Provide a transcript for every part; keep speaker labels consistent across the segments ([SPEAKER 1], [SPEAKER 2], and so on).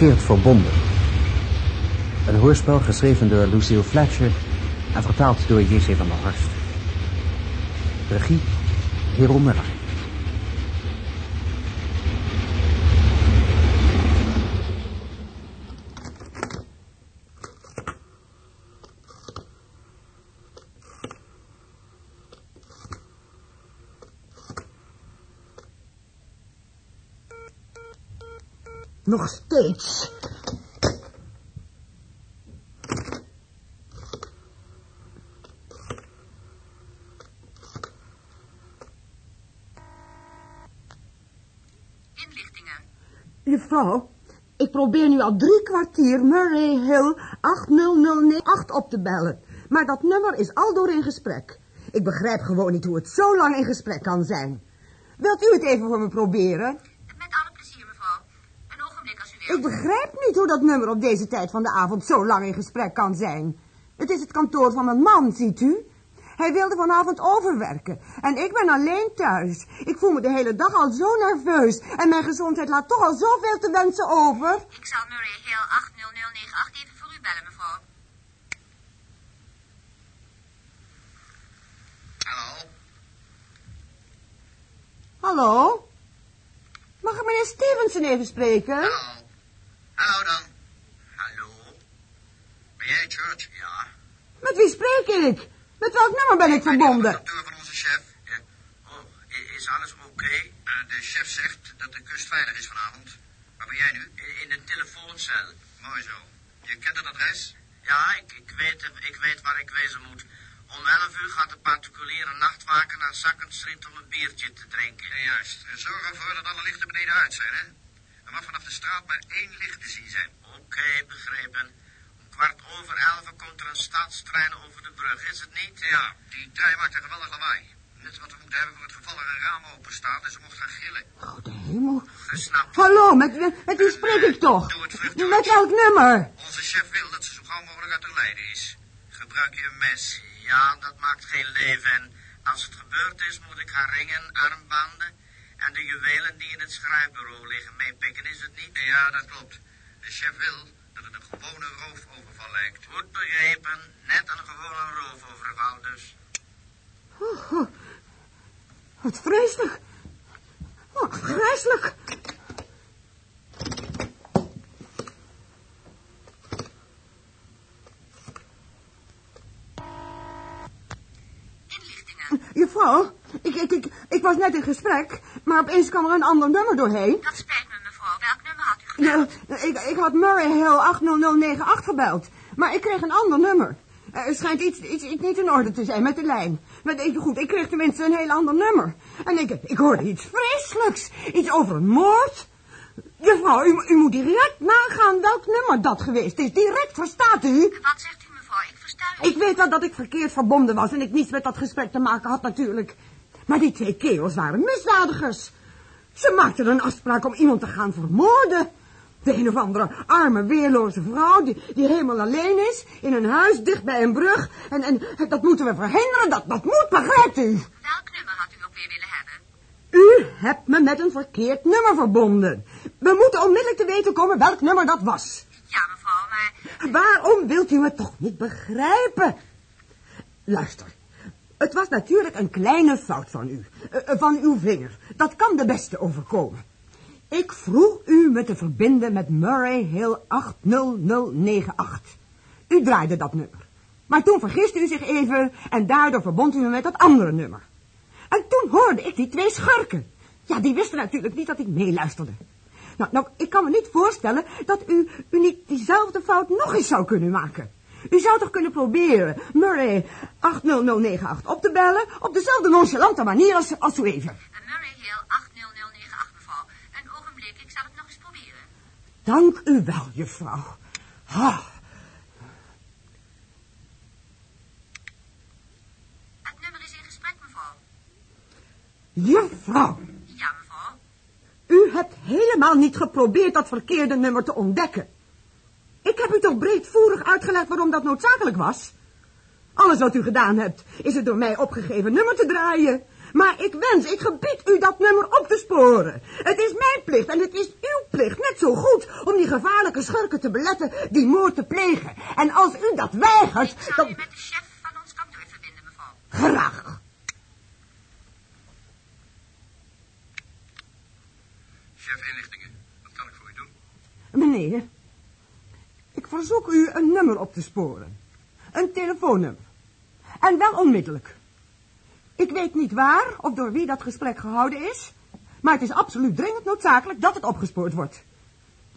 [SPEAKER 1] Verkeerd verbonden. Een hoorspel geschreven door Lucille Fletcher en vertaald door J.C. van der Horst. Regie, Hero.
[SPEAKER 2] Nog steeds.
[SPEAKER 3] Inlichtingen.
[SPEAKER 2] Juffrouw, ik probeer nu al drie kwartier Murray Hill 80098 op te bellen. Maar dat nummer is al door in gesprek. Ik begrijp gewoon niet hoe het zo lang in gesprek kan zijn. Wilt u het even voor me proberen?
[SPEAKER 3] Met alle plezier, mevrouw. Een ogenblik als u wilt.
[SPEAKER 2] Ik begrijp niet hoe dat nummer op deze tijd van de avond zo lang in gesprek kan zijn. Het is het kantoor van een man, ziet u? Hij wilde vanavond overwerken. En ik ben alleen thuis. Ik voel me de hele dag al zo nerveus. En mijn gezondheid laat toch al zoveel te wensen over.
[SPEAKER 3] Ik zal Murray Hill 80098 even voor u bellen, mevrouw.
[SPEAKER 4] Hallo?
[SPEAKER 2] Hallo? Mag ik meneer Stevenson even spreken?
[SPEAKER 4] Hallo? Hallo dan. Hallo? Ben jij George? Ja.
[SPEAKER 2] Met wie spreek ik? Met welk nummer ben ik
[SPEAKER 4] Ben
[SPEAKER 2] verbonden?
[SPEAKER 4] de directeur van onze chef? Ja. Oh, is alles oké? Eh, de chef zegt dat de kust veilig is vanavond. Waar ben jij nu? In de telefooncel. Mooi zo. Je kent het adres? Ja, ik, ik, weet, ik weet waar ik wezen moet. Om 11 uur gaat de particuliere nachtwaker naar Street om een biertje te drinken. juist. Zorg ervoor dat alle lichten beneden uit zijn, hè? Er mag vanaf de straat maar één licht te zien zijn. Oké, begrepen. Om kwart over elf komt er een staatstrein over de brug, is het niet? Ja, die trein maakt een geweldig lawaai. Net wat we moeten hebben voor het geval er een raam open staat en ze mocht gaan gillen.
[SPEAKER 2] Oh, de hemel.
[SPEAKER 4] Gesnapt.
[SPEAKER 2] Hallo, met, met wie spreek ik toch?
[SPEAKER 4] Doe het vlug, George.
[SPEAKER 2] Met welk nummer?
[SPEAKER 4] Onze chef wil dat ze zo gauw mogelijk uit de lijden is. Gebruik je een mes? Ja, dat maakt geen leven. En als het gebeurd is, moet ik haar ringen, armbanden en de juwelen die in het schrijfbureau liggen meepikken, is het niet? Ja, dat klopt. De chef wil dat het een gewone roofoverval lijkt. Goed begrepen. Net een gewone roofoverval dus.
[SPEAKER 2] Oh, oh. Wat vreselijk. Oh, vreselijk.
[SPEAKER 3] Inlichtingen.
[SPEAKER 2] Juffrouw, ik, was net in gesprek, maar opeens kwam er een ander nummer doorheen.
[SPEAKER 3] Dat spijt me, mevrouw. Welk nummer had u gebeld?
[SPEAKER 2] Ja, ik, ik had Murray Hill 80098 gebeld, maar ik kreeg een ander nummer. Eh, Er schijnt iets, iets, iets niet in orde te zijn met de lijn. Maar ik, goed, ik kreeg tenminste een heel ander nummer. En ik, ik hoorde iets vreselijks. Iets over een moord. Juffrouw, u, u moet direct nagaan welk nummer dat geweest is. Direct, verstaat u?
[SPEAKER 3] Wat zegt u, mevrouw? Ik versta u.
[SPEAKER 2] Ik weet wel dat ik verkeerd verbonden was en ik niets met dat gesprek te maken had natuurlijk. Maar die twee kerels waren misdadigers. Ze maakten een afspraak om iemand te gaan vermoorden. De een of andere arme, weerloze vrouw die, die helemaal alleen is, in een huis dicht bij een brug. En, en dat moeten we verhinderen, dat, dat moet, begrijpt u?
[SPEAKER 3] Welk nummer had u ook weer willen hebben?
[SPEAKER 2] U hebt me met een verkeerd nummer verbonden. We moeten onmiddellijk te weten komen welk nummer dat was.
[SPEAKER 3] Ja, mevrouw, maar...
[SPEAKER 2] Waarom wilt u me toch niet begrijpen? Luister. Het was natuurlijk een kleine fout van u. eh, van uw vinger. Dat kan de beste overkomen. Ik vroeg u me te verbinden met Murray Hill 80098. U draaide dat nummer. Maar toen vergiste u zich even en daardoor verbond u me met dat andere nummer. En toen hoorde ik die twee schurken. Ja, die wisten natuurlijk niet dat ik meeluisterde. Nou, nou, ik kan me niet voorstellen dat u, u niet diezelfde fout nog eens zou kunnen maken. U zou toch kunnen proberen Murray 80098 op te bellen op dezelfde nonchalante manier als, als u even.
[SPEAKER 3] Murray Hill 80098, mevrouw. Een ogenblik, ik zal het nog eens proberen.
[SPEAKER 2] Dank u wel, juffrouw. Ah,
[SPEAKER 3] Het nummer is in gesprek, mevrouw.
[SPEAKER 2] juffrouw,
[SPEAKER 3] Ja, mevrouw.
[SPEAKER 2] u hebt helemaal niet geprobeerd dat verkeerde nummer te ontdekken. Ik heb u toch breedvoerig uitgelegd waarom dat noodzakelijk was? Alles wat u gedaan hebt, is het door mij opgegeven nummer te draaien. Maar ik wens, ik gebied u dat nummer op te sporen. Het is mijn plicht en het is uw plicht net zo goed om die gevaarlijke schurken te beletten die moord te plegen. En als u dat weigert,
[SPEAKER 3] Zou
[SPEAKER 2] dan...
[SPEAKER 3] u met de chef van ons kantoor verbinden, mevrouw?
[SPEAKER 2] Graag.
[SPEAKER 4] Chef inlichtingen, wat kan ik voor u doen?
[SPEAKER 2] Meneer, ik verzoek u een nummer op te sporen. Een telefoonnummer. En wel onmiddellijk. Ik weet niet waar of door wie dat gesprek gehouden is, maar het is absoluut dringend noodzakelijk dat het opgespoord wordt.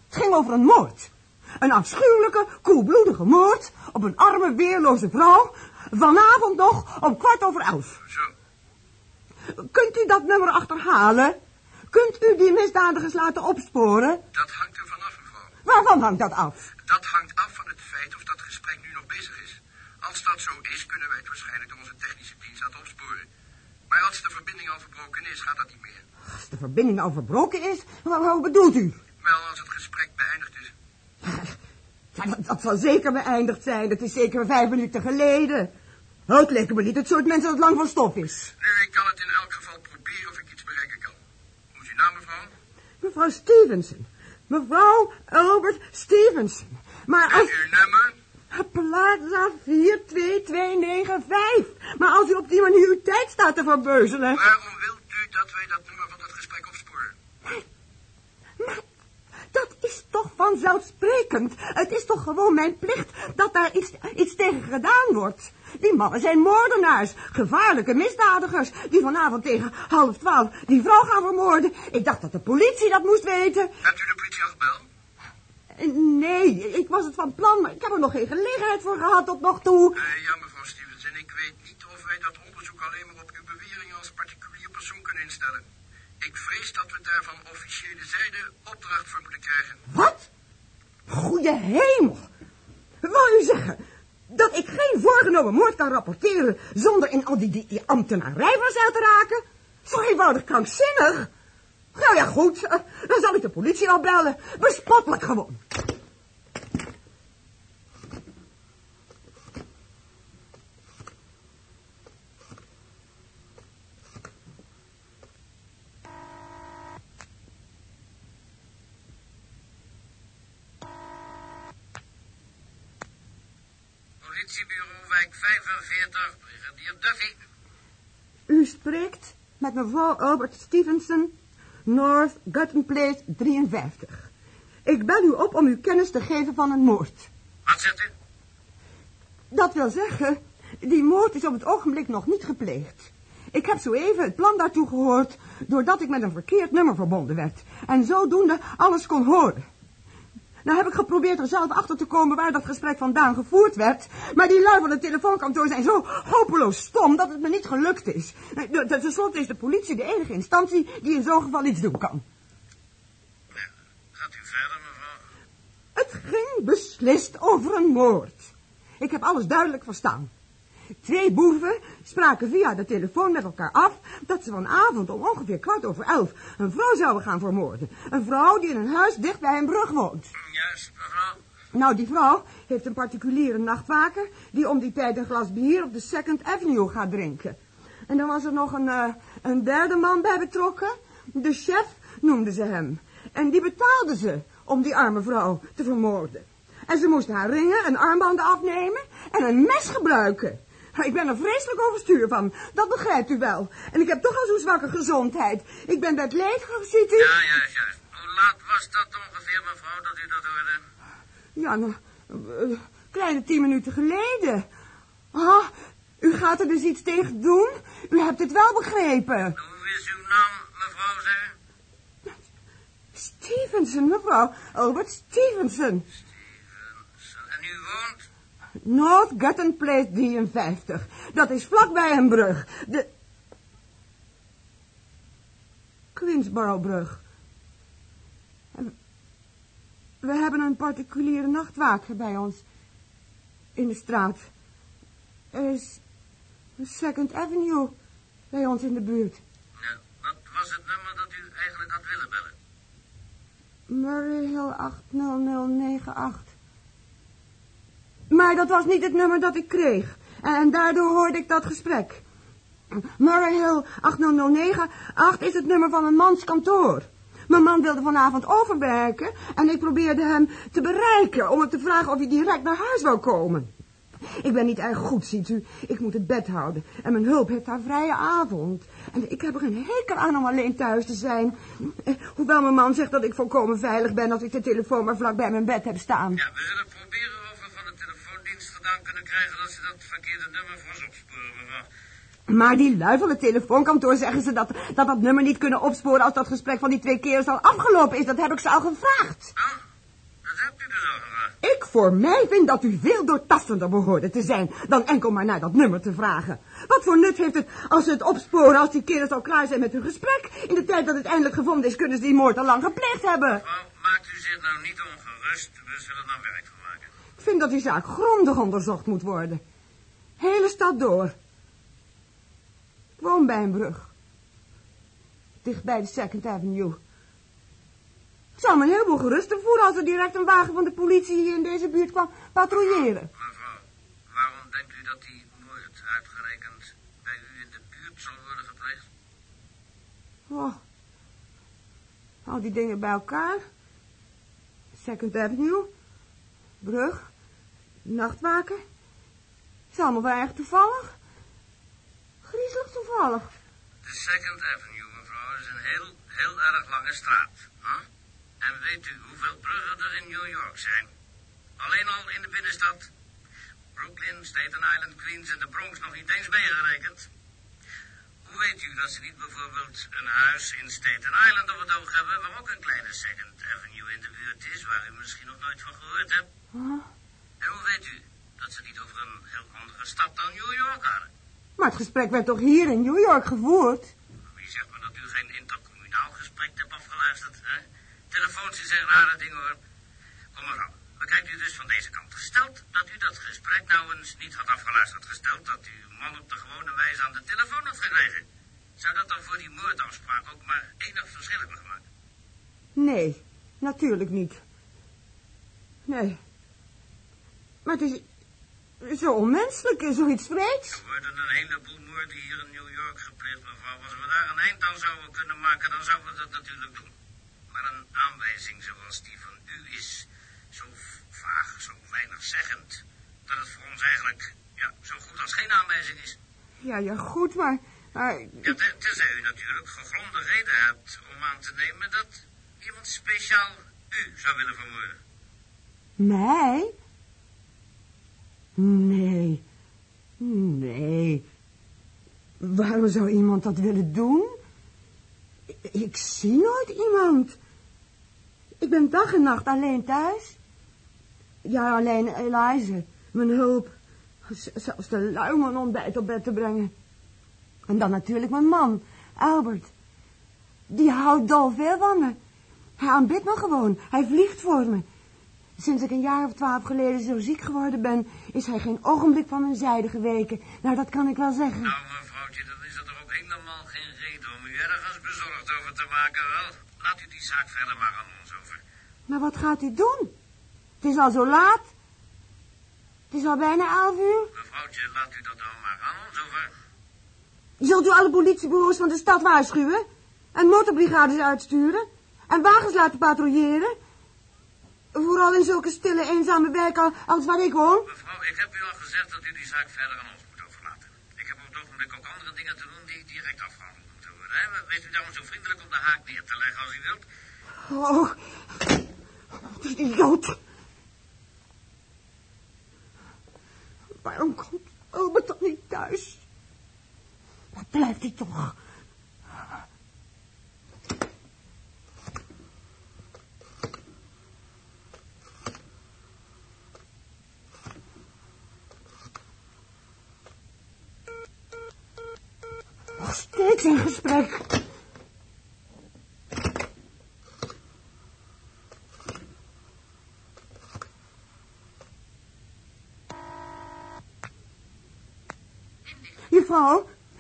[SPEAKER 2] Het ging over een moord. Een afschuwelijke, koelbloedige moord op een arme, weerloze vrouw, vanavond nog om kwart over elf.
[SPEAKER 4] Zo,
[SPEAKER 2] Kunt u dat nummer achterhalen? Kunt u die misdadigers laten opsporen?
[SPEAKER 4] dat hangt er vanaf, mevrouw.
[SPEAKER 2] Waarvan hangt dat af?
[SPEAKER 4] Dat hangt af van het feit of dat gesprek nu nog bezig is. Als dat zo is, kunnen wij het waarschijnlijk door onze technische dienst laten opsporen. Maar als de verbinding al verbroken is, gaat dat niet meer.
[SPEAKER 2] Als de verbinding al verbroken is, wat, bedoelt u?
[SPEAKER 4] Wel, als het gesprek beëindigd is.
[SPEAKER 2] Ja, dat, dat zal zeker beëindigd zijn. Dat is zeker vijf minuten geleden. Oh, het lijkt me niet het soort mensen dat lang van stof is.
[SPEAKER 4] Nu, ik kan het in elk geval proberen of ik iets bereiken kan. Hoe is uw naam, mevrouw?
[SPEAKER 2] Mevrouw Stevenson. Mevrouw Albert Stevenson. Maar als...
[SPEAKER 4] uw nummer?
[SPEAKER 2] Plaza 42295. Maar als u op die manier uw tijd staat te verbeuzelen...
[SPEAKER 4] Waarom wilt u dat wij dat nummer van dat gesprek opsporen?
[SPEAKER 2] Maar dat is toch vanzelfsprekend. Het is toch gewoon mijn plicht dat daar iets, iets tegen gedaan wordt. Die mannen zijn moordenaars, gevaarlijke misdadigers... die vanavond tegen half twaalf die vrouw gaan vermoorden. Ik dacht dat de politie dat moest weten.
[SPEAKER 4] Hebt u de politie al gebeld?
[SPEAKER 2] Eh, Nee, ik was het van plan, maar ik heb er nog geen gelegenheid voor gehad tot nog toe.
[SPEAKER 4] Ja, mevrouw Stevenson, ik weet niet of wij dat onderzoek alleen maar op uw beweringen als particulier persoon kunnen instellen. Ik vrees dat we daar van officiële zijde opdracht voor moeten krijgen.
[SPEAKER 2] Wat? Goeie hemel. Wou u zeggen dat ik geen voorgenomen moord kan rapporteren zonder in al die, die, die ambtenarij verzeild te raken? Zo eenvoudig krankzinnig. Nou ja, goed, eh, dan zal ik de politie al bellen. Bespottelijk gewoon.
[SPEAKER 4] Politiebureau Wijk 45, brigadier Duffy.
[SPEAKER 2] U spreekt met mevrouw Albert Stevenson, North Gutton Place 53. Ik bel u op om u kennis te geven van een moord.
[SPEAKER 4] Wat zegt u?
[SPEAKER 2] Dat wil zeggen, die moord is op het ogenblik nog niet gepleegd. Ik heb zo even het plan daartoe gehoord, doordat ik met een verkeerd nummer verbonden werd. En zodoende alles kon horen. Nou heb ik geprobeerd er zelf achter te komen waar dat gesprek vandaan gevoerd werd. Maar die lui van het telefoonkantoor zijn zo hopeloos stom dat het me niet gelukt is. Ten slotte is de politie de enige instantie die in zo'n geval iets doen kan.
[SPEAKER 4] Gaat u verder, mevrouw?
[SPEAKER 2] Het ging beslist over een moord. Ik heb alles duidelijk verstaan. Twee boeven spraken via de telefoon met elkaar af dat ze vanavond om ongeveer kwart over elf een vrouw zouden gaan vermoorden. Een vrouw die in een huis dicht bij een brug woont.
[SPEAKER 4] Mevrouw.
[SPEAKER 2] Nou, die vrouw heeft een particuliere nachtwaker die om die tijd een glas bier op de Second Avenue gaat drinken. En dan was er nog een, eh, een derde man bij betrokken. De chef noemden ze hem. En die betaalde ze om die arme vrouw te vermoorden. En ze moesten haar ringen en armbanden afnemen en een mes gebruiken. Ik ben er vreselijk overstuur van, dat begrijpt u wel. En ik heb toch al zo'n zwakke gezondheid. Ik ben bedlegerig, ziet u?
[SPEAKER 4] Ja, ja, ja. Hoe laat was dat ongeveer, mevrouw, dat u dat hoorde?
[SPEAKER 2] Ja, nou, eh, kleine tien minuten geleden. Ah, u gaat er dus iets tegen doen? U hebt het wel begrepen.
[SPEAKER 4] Hoe is uw naam, mevrouw, zeg?
[SPEAKER 2] Stevenson, mevrouw. Albert Stevenson.
[SPEAKER 4] En u woont?
[SPEAKER 2] North Gutton Place 53. Dat is vlakbij een brug. De... Queensborough-brug. En We hebben een particuliere nachtwaker bij ons. In de straat. Er is Second Avenue bij ons in de buurt.
[SPEAKER 4] Ja, wat was het nummer dat u eigenlijk had willen bellen?
[SPEAKER 2] Murray Hill 80098. Maar dat was niet het nummer dat ik kreeg. En daardoor hoorde ik dat gesprek. Murray Hill 8009 8 is het nummer van een mans kantoor. Mijn man wilde vanavond overwerken en ik probeerde hem te bereiken om hem te vragen of hij direct naar huis wou komen. Ik ben niet erg goed, ziet u. Ik moet het bed houden en mijn hulp heeft haar vrije avond. En ik heb er een hekel aan om alleen thuis te zijn. Eh, Hoewel mijn man zegt dat ik volkomen veilig ben als ik de telefoon maar vlak bij mijn bed heb staan.
[SPEAKER 4] Ja, we zullen proberen of we van de telefoondienst gedaan kunnen krijgen dat ze dat verkeerde nummer voor ons opsporen, mevrouw.
[SPEAKER 2] Maar die lui van het telefoonkantoor zeggen ze dat, dat dat nummer niet kunnen opsporen als dat gesprek van die twee kerels al afgelopen is. Dat heb ik ze al gevraagd.
[SPEAKER 4] Oh, dat hebt u dus al gevraagd.
[SPEAKER 2] Ik voor mij vind dat u veel doortastender behoorde te zijn dan enkel maar naar dat nummer te vragen. Wat voor nut heeft het als ze het opsporen als die kerels al klaar zijn met hun gesprek? In de tijd dat het eindelijk gevonden is kunnen ze die moord al lang gepleegd hebben.
[SPEAKER 4] Mevrouw, maakt u zich nou niet ongerust. We zullen er werk van maken.
[SPEAKER 2] Ik vind dat die zaak grondig onderzocht moet worden. Hele stad door. Ik woon bij een brug. Dicht bij de Second Avenue. Ik zou me heleboel geruster voelen als er direct een wagen van de politie hier in deze buurt kwam patrouilleren.
[SPEAKER 4] Mevrouw, waarom denkt u dat die moord uitgerekend bij u in de buurt zal worden gepleegd?
[SPEAKER 2] Oh. Al die dingen bij elkaar. Second Avenue. Brug. Nachtwaken. Is allemaal wel erg toevallig. Griezelig toevallig.
[SPEAKER 4] De Second Avenue, mevrouw, is een heel, heel erg lange straat. En weet u hoeveel bruggen er in New York zijn? Alleen al in de binnenstad. Brooklyn, Staten Island, Queens en de Bronx nog niet eens meegerekend. Hoe weet u dat ze niet bijvoorbeeld een huis in Staten Island op het oog hebben... waar ook een kleine Second Avenue in de buurt is... waar u misschien nog nooit van gehoord hebt?
[SPEAKER 2] Huh?
[SPEAKER 4] En hoe weet u dat ze niet over een heel andere stad dan New York hadden?
[SPEAKER 2] Maar het gesprek werd toch hier in New York gevoerd?
[SPEAKER 4] Wie zegt me dat u geen intercommunaal gesprek hebt afgeluisterd? Hè? Telefoons een rare ding hoor. Kom mevrouw, bekijkt u dus van deze kant. Gesteld dat u dat gesprek nou eens niet had afgeluisterd. Gesteld dat u uw man op de gewone wijze aan de telefoon had gekregen. Zou dat dan voor die moordafspraak ook maar enig verschil hebben gemaakt?
[SPEAKER 2] Nee, natuurlijk niet. Nee. Maar het is zo onmenselijk, zoiets vreeds.
[SPEAKER 4] Er worden een heleboel moorden hier in New York gepleegd, mevrouw. Als we daar een eind aan zouden kunnen maken, dan zouden we dat natuurlijk doen. Maar een aanwijzing zoals die van u is zo vaag, zo weinigzeggend... dat het voor ons eigenlijk ja, zo goed als geen aanwijzing is.
[SPEAKER 2] Ja, ja, goed, maar... maar
[SPEAKER 4] Ja, te- tenzij u natuurlijk gegronde reden hebt om aan te nemen dat iemand speciaal u zou willen vermoorden.
[SPEAKER 2] mij? Nee. Nee. Waarom zou iemand dat willen doen? Ik, zie nooit iemand. Ik ben dag en nacht alleen thuis. Ja, alleen Eliza, mijn hulp. Zelfs de lui om ontbijt op bed te brengen. En dan natuurlijk mijn man, Albert. Die houdt dol veel van me. Hij aanbidt me gewoon. Hij vliegt voor me. Sinds ik een jaar of twaalf geleden zo ziek geworden ben, is hij geen ogenblik van mijn zijde geweken. Nou, dat kan ik wel zeggen.
[SPEAKER 4] Nou, mevrouwtje, dan is er toch ook helemaal geen reden om u ergens bezorgd over te maken, wel? Laat u die zaak verder maar aan ons over.
[SPEAKER 2] Maar wat gaat u doen? Het is al zo laat. Het is al bijna elf uur.
[SPEAKER 4] Mevrouwtje, laat u dat dan maar aan ons over.
[SPEAKER 2] Zult u alle politiebureaus van de stad waarschuwen? En motorbrigades uitsturen? En wagens laten patrouilleren? Vooral in zulke stille, eenzame wijken als waar ik woon?
[SPEAKER 4] Mevrouw, ik heb u al gezegd dat u die zaak verder aan ons moet overlaten. Ik heb op het ogenblik ook andere dingen te doen die direct afgehandeld moeten worden. Hè? Wees u dan zo vriendelijk om de haak neer te leggen als u wilt.
[SPEAKER 2] Oh, die idioot. Waarom komt Albert dan niet thuis? Waar blijft hij toch? Nog steeds in gesprek.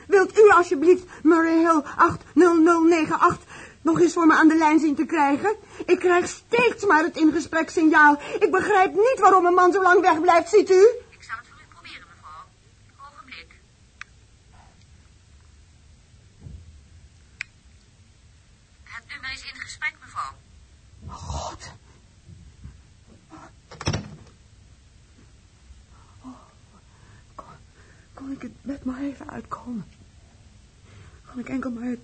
[SPEAKER 2] Wilt u alsjeblieft Murray Hill 80098 nog eens voor me aan de lijn zien te krijgen? Ik krijg steeds maar het ingespreksignaal. Ik begrijp niet waarom een man zo lang wegblijft, ziet u?
[SPEAKER 3] Ik zal het voor u proberen, mevrouw. Ogenblik. Is in gesprek, mevrouw.
[SPEAKER 2] God. Oh, kon, ik het bed maar even uitkomen? Kon ik enkel maar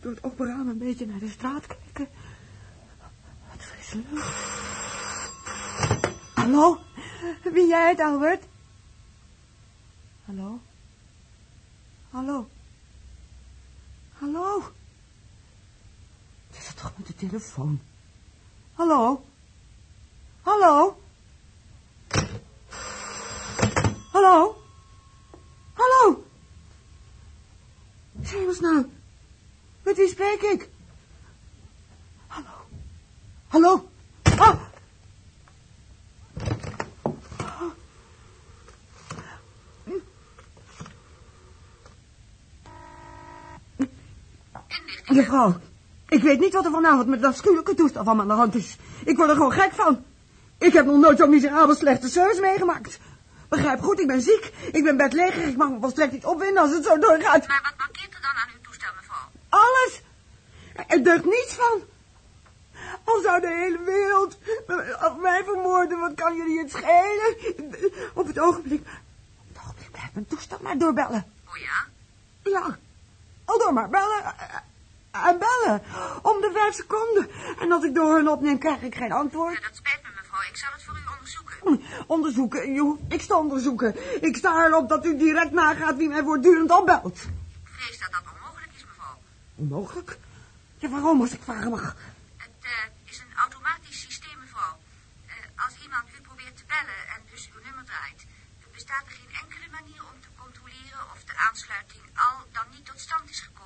[SPEAKER 2] door het open raam een beetje naar de straat kijken? Wat frisse. Hallo? Wie jij het, Albert? Hallo? Hallo? Hallo? Toch met de telefoon? Hallo? Hallo? Hallo? Hallo? Zeg nou. Met wie spreek ik? Hallo? Hallo? Ah! Mevrouw, ik weet niet wat er vanavond met dat afschuwelijke toestel van me aan de hand is. Ik word er gewoon gek van. Ik heb nog nooit zo'n miserabel slechte service meegemaakt. Begrijp goed, ik ben ziek. Ik ben bedlegerig. Ik mag me volstrekt niet opwinden als het zo doorgaat.
[SPEAKER 3] Maar wat markeert er dan aan uw toestel, mevrouw?
[SPEAKER 2] Alles. Er deugt niets van. Al zou de hele wereld mij vermoorden, wat kan jullie het schelen? Op het ogenblik... Op het ogenblik blijft mijn toestel maar doorbellen.
[SPEAKER 3] Oh ja?
[SPEAKER 2] Ja, al door maar bellen. Eh, En bellen. Om de vijf seconden. En als ik door hun opneem, krijg ik geen
[SPEAKER 3] Ja,
[SPEAKER 2] antwoord.
[SPEAKER 3] dat spijt me, mevrouw. Ik zal het voor u onderzoeken.
[SPEAKER 2] Onderzoeken, je hoeft niks te onderzoeken. Ik sta erop dat u direct nagaat wie mij voortdurend opbelt.
[SPEAKER 3] Ik vrees dat dat onmogelijk is, mevrouw.
[SPEAKER 2] Onmogelijk? Ja, waarom als ik vragen mag?
[SPEAKER 3] Het eh, is een automatisch systeem, mevrouw. Eh, als iemand u probeert te bellen en dus uw nummer draait, bestaat er geen enkele manier om te controleren of de aansluiting al dan niet tot stand is gekomen.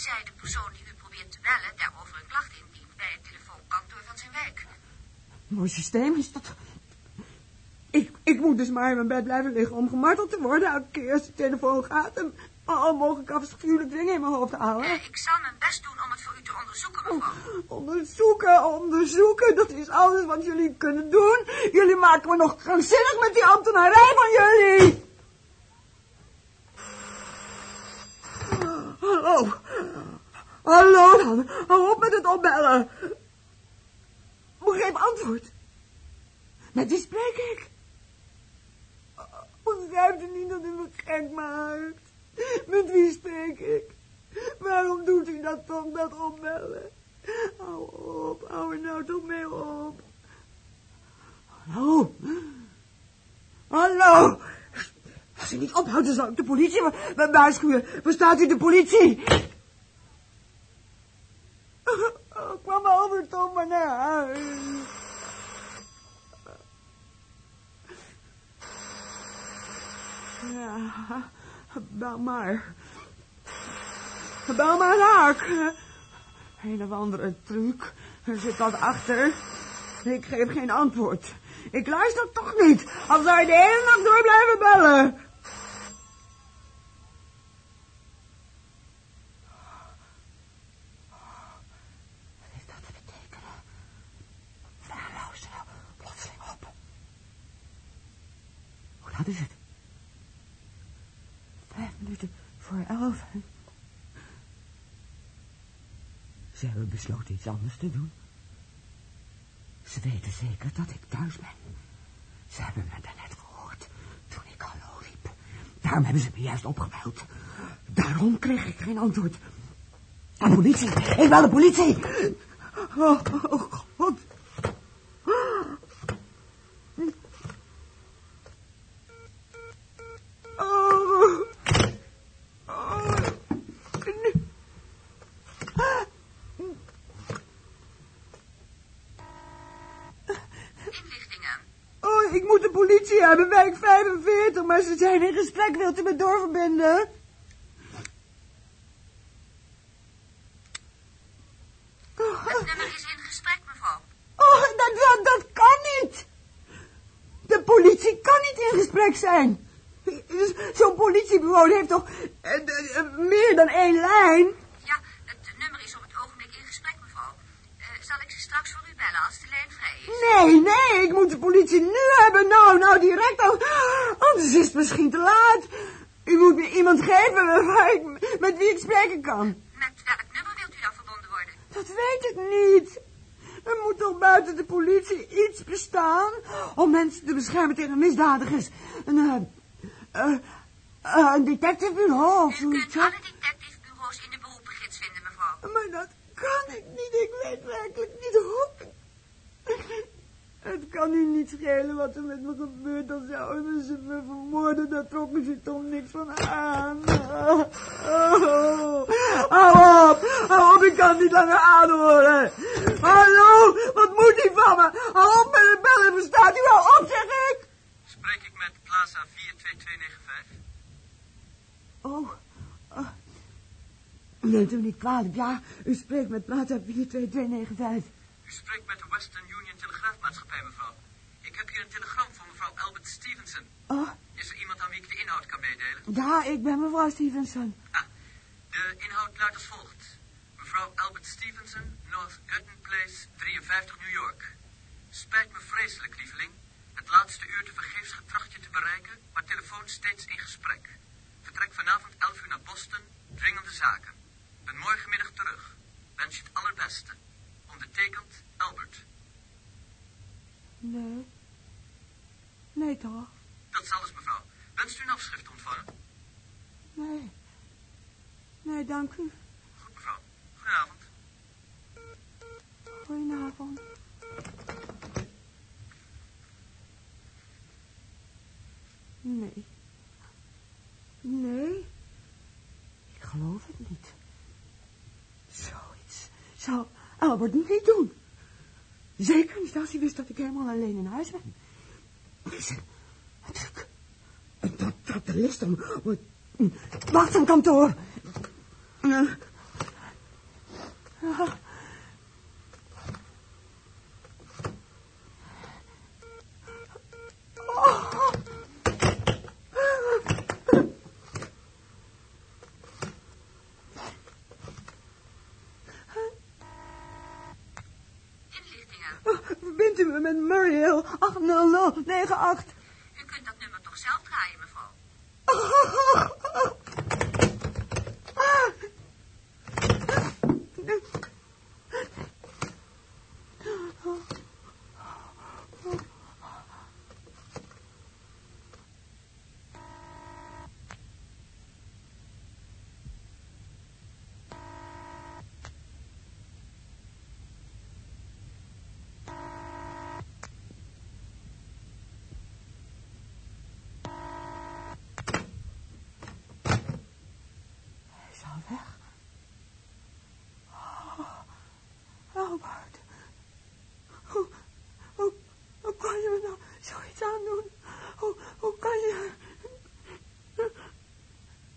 [SPEAKER 3] Tenzij de persoon die u probeert te bellen daarover een klacht indient bij het telefoonkantoor van zijn wijk.
[SPEAKER 2] Mooi systeem is dat. Ik, ik moet dus maar in mijn bed blijven liggen om gemarteld te worden elke keer als de telefoon gaat en al mogelijk afschuwelijk dingen in mijn hoofd halen.
[SPEAKER 3] Eh, ik zal mijn best doen om het voor u te onderzoeken, mevrouw.
[SPEAKER 2] Onderzoeken, onderzoeken, dat is alles wat jullie kunnen doen. Jullie maken me nog krankzinnig met die ambtenarij van jullie. Hallo. Hallo dan. Hou op met het opbellen. Begreep antwoord. Met wie spreek ik? Begrijpt u niet dat u me gek maakt? Met wie spreek ik? Waarom doet u dat toch, dat opbellen? Hou op, hou er nou toch mee op. Hallo? Hallo? Als u niet ophoudt, dan zal ik de politie wa- wa- waarschuwen. Waar staat u de politie? Oh, kwam Albert toch maar naar huis. Ja, bel maar. Bel maar raak. Of andere truc. Er zit wat achter. Ik geef geen antwoord. Ik luister toch niet. Al zou je de hele nacht door blijven bellen. Wat heeft dat te betekenen? Waarom hou ze nou plotseling op? Laat is het? Vijf minuten voor elf. Ze hebben besloten iets anders te doen. Ze weten zeker dat ik thuis ben. Ze hebben me daarnet gehoord toen ik hallo riep. Daarom hebben ze me juist opgebeld. Daarom kreeg ik geen antwoord. De politie! Ik wil de politie! Oh, oh. Oh. Oh.
[SPEAKER 3] Inlichtingen.
[SPEAKER 2] Oh, ik moet de politie hebben, wijk 45, maar ze zijn in gesprek. Wilt u me doorverbinden? Oh,
[SPEAKER 3] Het nummer is in gesprek, mevrouw.
[SPEAKER 2] oh dat, dat, dat kan niet. De politie kan niet in gesprek zijn. Zo'n politiebureau heeft toch eh, eh, meer dan één lijn?
[SPEAKER 3] Ja, het nummer is op het ogenblik in gesprek, mevrouw. Eh, zal ik ze straks voor u bellen als de lijn vrij is?
[SPEAKER 2] Nee, nee, ik moet de politie nu hebben. Nou, nou, direct al. Anders is het misschien te laat. U moet me iemand geven waar ik, met wie ik spreken kan.
[SPEAKER 3] Met welk nummer wilt u dan verbonden worden?
[SPEAKER 2] Dat weet ik niet. Er moet toch buiten de politie iets bestaan om mensen te beschermen tegen misdadigers. Een, uh, uh, uh, een detectivebureau of
[SPEAKER 3] U
[SPEAKER 2] zoiets.
[SPEAKER 3] kunt alle detectivebureaus in de beroepengids vinden, mevrouw.
[SPEAKER 2] Maar dat kan ik niet. Ik weet werkelijk niet hoe. Het kan u niet schelen wat er met me gebeurt. Dan zouden ze me vermoorden. Daar trokken ze toch niks van aan. Oh, hou op. Hou op, ik kan niet langer aanhoren. Hallo, wat moet hij van me? Hou op met het bellen. Bestaat u wel op, zeg ik.
[SPEAKER 5] Spreek ik met Plaza 42295?
[SPEAKER 2] Oh, oh. Neemt u niet kwalijk, ja. U spreekt met Plaza 42295.
[SPEAKER 5] U spreekt met de Western Mevrouw. Ik heb hier een telegram van mevrouw Albert Stevenson.
[SPEAKER 2] Oh,
[SPEAKER 5] Is er iemand aan wie ik de inhoud kan meedelen?
[SPEAKER 2] ja, ik ben mevrouw Stevenson.
[SPEAKER 5] Ah, de inhoud luidt als volgt. Mevrouw Albert Stevenson, North Gutton Place, 53 New York. Spijt me vreselijk, lieveling. Het laatste uur te vergeefs getracht je te bereiken, maar telefoon steeds in gesprek. Vertrek vanavond 11 uur naar Boston, dringende zaken. Ben morgenmiddag terug. Wens je het allerbeste. Ondertekend Albert.
[SPEAKER 2] Nee. Nee, toch?
[SPEAKER 5] Dat is alles, mevrouw. Wenst u een afschrift ontvangen?
[SPEAKER 2] Nee. Nee, dank u.
[SPEAKER 5] Goed, mevrouw. Goedenavond.
[SPEAKER 2] Goedenavond. Nee. Nee. Ik geloof het niet. Zoiets zou Albert niet doen. Zeker niet als hij wist dat ik helemaal alleen in huis ben. Een dat, dat de list om... Wacht, een kantoor. Eh. Ah. Oh.
[SPEAKER 3] Inlichtingen.
[SPEAKER 2] Met Muriel 80098.
[SPEAKER 3] U kunt dat nummer toch zelf draaien, mevrouw?
[SPEAKER 2] Hij is al weg. Oh, Albert. Hoe, hoe, hoe kan je me nou zoiets aandoen? Hoe, hoe kan je...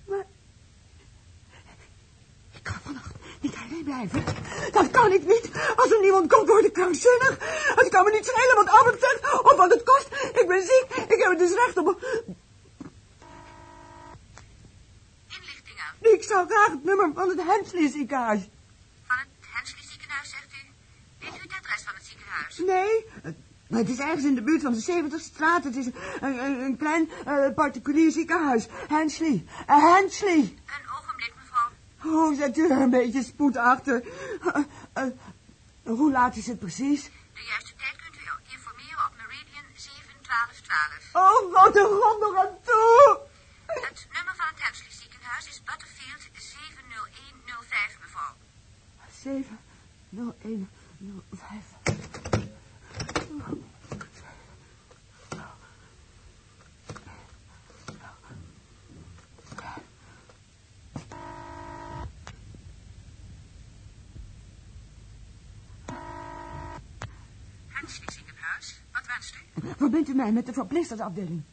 [SPEAKER 2] Maar... Ik kan vannacht niet alleen blijven. Dat kan ik niet. Als er niemand komt, word ik krankzinnig. Het kan me niet schelen wat Albert zegt of wat het kost. Ik ben ziek. Ik heb het dus recht op...
[SPEAKER 3] Inlichtingen.
[SPEAKER 2] Ik zou graag het nummer van het Hensley ziekenhuis.
[SPEAKER 3] Van het Hensley ziekenhuis, zegt u? Weet u het adres van het ziekenhuis?
[SPEAKER 2] Nee, het, maar het is ergens in de buurt van de 70ste straat. Het is een, een, een klein eh, particulier ziekenhuis. Hensley. Uh, Hensley.
[SPEAKER 3] Een ogenblik, mevrouw.
[SPEAKER 2] Oh, zet u er een beetje spoed achter. Eh, hoe laat is het precies?
[SPEAKER 3] De juiste tijd kunt u informeren op Meridian 71212.
[SPEAKER 2] Oh, wat een nog aan toe.
[SPEAKER 3] Het nummer van het Hensley ziekenhuis is Butterfield 70105, mevrouw.
[SPEAKER 2] 7,
[SPEAKER 3] Wat wenst u?
[SPEAKER 2] Verbindt u mij met de verpleegstersafdeling?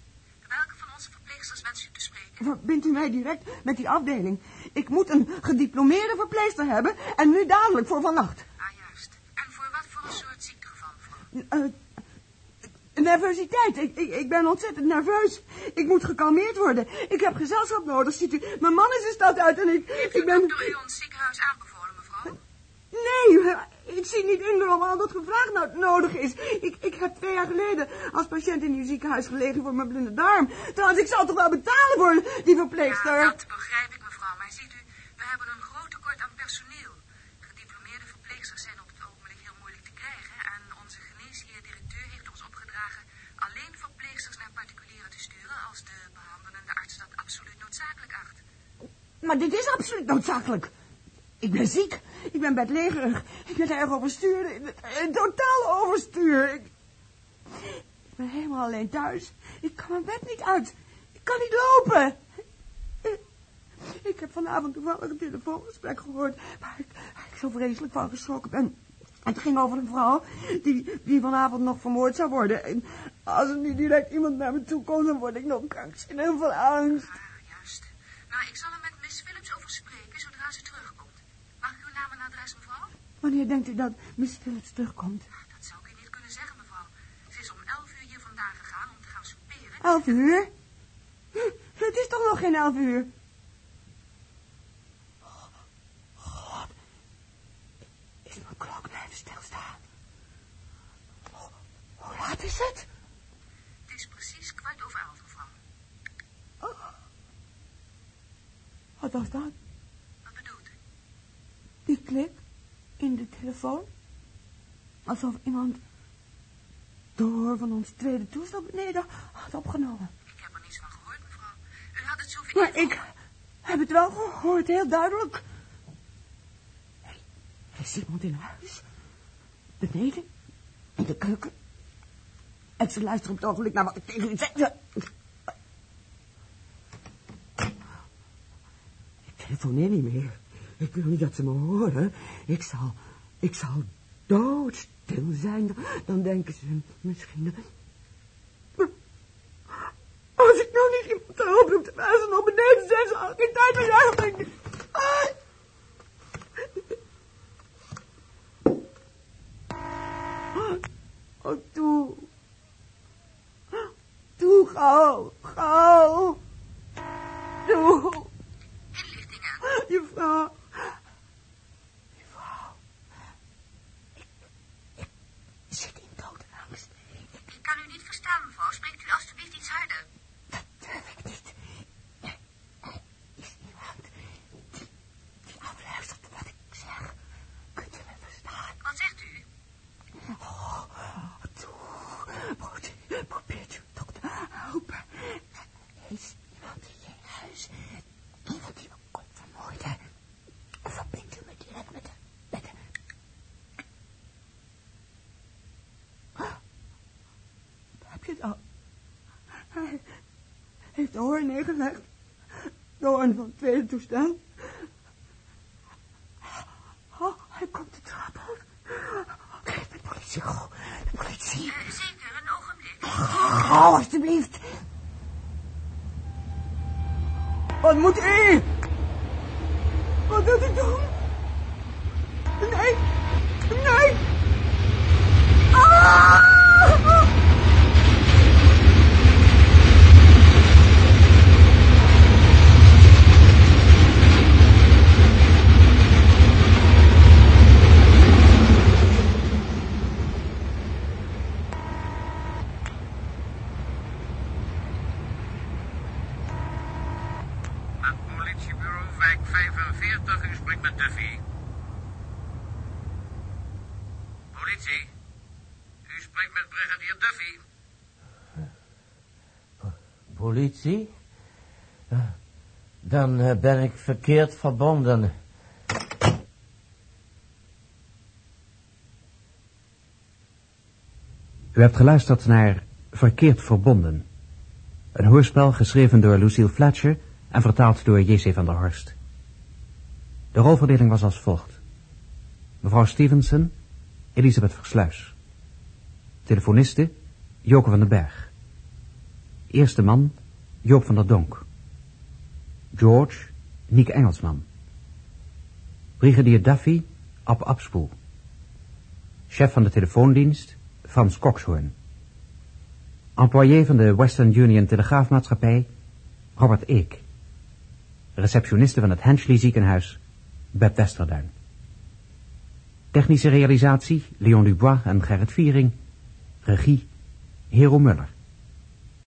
[SPEAKER 3] Welke van onze verpleegsters wenst u te spreken?
[SPEAKER 2] Verbindt u mij direct met die afdeling? Ik moet een gediplomeerde verpleegster hebben en nu dadelijk voor vannacht.
[SPEAKER 3] Ah, juist. En voor wat voor een soort ziektegeval, mevrouw?
[SPEAKER 2] Eh, nervositeit. Ik, ik, ik ben ontzettend nerveus. Ik moet gekalmeerd worden. Ik heb gezelschap nodig, ziet u. Mijn man is de stad uit en ik, ik ben...
[SPEAKER 3] Door u ons ziekenhuis aanbevolen, mevrouw?
[SPEAKER 2] Nee, ik zie niet in waarom al dat gevraagd nou nodig is. Ik, ik heb twee jaar geleden als patiënt in uw ziekenhuis gelegen voor mijn blinde darm. Trouwens, ik zal toch wel betalen voor die verpleegster.
[SPEAKER 3] Ja, dat begrijp ik, mevrouw. Maar ziet u, we hebben een groot tekort aan personeel. Gediplomeerde verpleegsters
[SPEAKER 6] zijn op het ogenblik heel moeilijk te krijgen. En onze geneesheer-directeur heeft ons opgedragen alleen verpleegsters naar particulieren te sturen... als de behandelende arts dat absoluut noodzakelijk acht.
[SPEAKER 2] Maar dit is absoluut noodzakelijk. Ik ben ziek. Ik ben bedlegerig. Ik ben erg overstuur. Een totaal overstuur. Ik, ik ben helemaal alleen thuis. Ik kan mijn bed niet uit. Ik kan niet lopen. Ik heb vanavond toevallig een telefoongesprek gehoord... waar ik, waar ik zo vreselijk van geschrokken ben. Het ging over een vrouw die, die vanavond nog vermoord zou worden. En als er niet direct iemand naar me toe komt, dan word ik nog krankzinnig van angst.
[SPEAKER 3] Ah, juist. Nou, ik zal er met Miss Phillips over spreken zodra ze terugkomt. Mag ik uw naam en adres, mevrouw?
[SPEAKER 2] Wanneer denkt u dat Miss Phillips terugkomt?
[SPEAKER 3] Dat zou ik u niet kunnen zeggen, mevrouw. Ze is om elf uur hier vandaan gegaan om te gaan souperen.
[SPEAKER 2] Elf uur? Het is toch nog geen elf uur? God, is mijn klok blijven stilstaan? Hoe, hoe laat is het?
[SPEAKER 3] Het is precies kwart over elf, mevrouw.
[SPEAKER 2] Wat was dat?
[SPEAKER 3] Wat bedoelt u?
[SPEAKER 2] Die klik in de telefoon? Alsof iemand door van ons tweede toestel beneden had opgenomen.
[SPEAKER 3] Ik heb er niets van gehoord, mevrouw. U had het zoveel...
[SPEAKER 2] Maar ik heb het wel gehoord, heel duidelijk. Hé, er is iemand in huis. Beneden, in de keuken. En ze luisteren op het ogenblik naar wat ik tegen u zeg. Ik telefoneer niet meer. Ik wil niet dat ze me horen. Ik zal, ik zal doodstil zijn. Dan denken ze misschien... Als ik nou niet iemand te hulp roep terwijl ze nog beneden zijn, zal ik geen tijd meer uitbrengen. Ah. Oh, toe. Toe, gauw, gauw. Toe.
[SPEAKER 3] Inlichtingen.
[SPEAKER 2] Juffrouw. Juffrouw. Ik, ik, ik zit in dodenangst.
[SPEAKER 3] Ik kan u niet verstaan, mevrouw. Spreekt u alstublieft iets harder.
[SPEAKER 2] Dat durf ik niet. Er, er is iemand die, die afluistert wat ik zeg. Kunt u me verstaan?
[SPEAKER 3] Wat zegt u?
[SPEAKER 2] Oh, toe. Probeert, probeert u toch te helpen. Er is iemand in je huis. Iemand die me komt vermoorden. Verbind u me direct met de... Met de... Heb je het al? Hij hoorn neergelegd. De hoorn van het tweede toestel. Oh, hij komt de trap op. Oké, de politie, gauw. De politie.
[SPEAKER 3] Zeker, een ogenblik.
[SPEAKER 2] Gauw, alstublieft. Wat moet u? Wat doet u doen? Nee. Nee. Ah!
[SPEAKER 4] Politiebureau wijk 45, u spreekt met Duffy. Politie, u spreekt met brigadier Duffy.
[SPEAKER 7] Politie? Eh, Dan eh, ben ik verkeerd verbonden.
[SPEAKER 1] U hebt geluisterd naar Verkeerd Verbonden. Een hoorspel geschreven door Lucille Fletcher en vertaald door J.C. van der Horst. De rolverdeling was als volgt. Mevrouw Stevenson, Elisabeth Versluis. Telefoniste, Joke van den Berg. Eerste man, Joop van der Donk. George, Niek Engelsman. Brigadier Duffy, Ab Abspoel. Chef van de telefoondienst, Frans Kokshoorn. Employé van de Western Union Telegraafmaatschappij, Robert Eek. Receptioniste van het Henchley ziekenhuis, Beb Westerduin. Technische realisatie, Leon Dubois en Gerrit Viering. Regie, Hero Muller.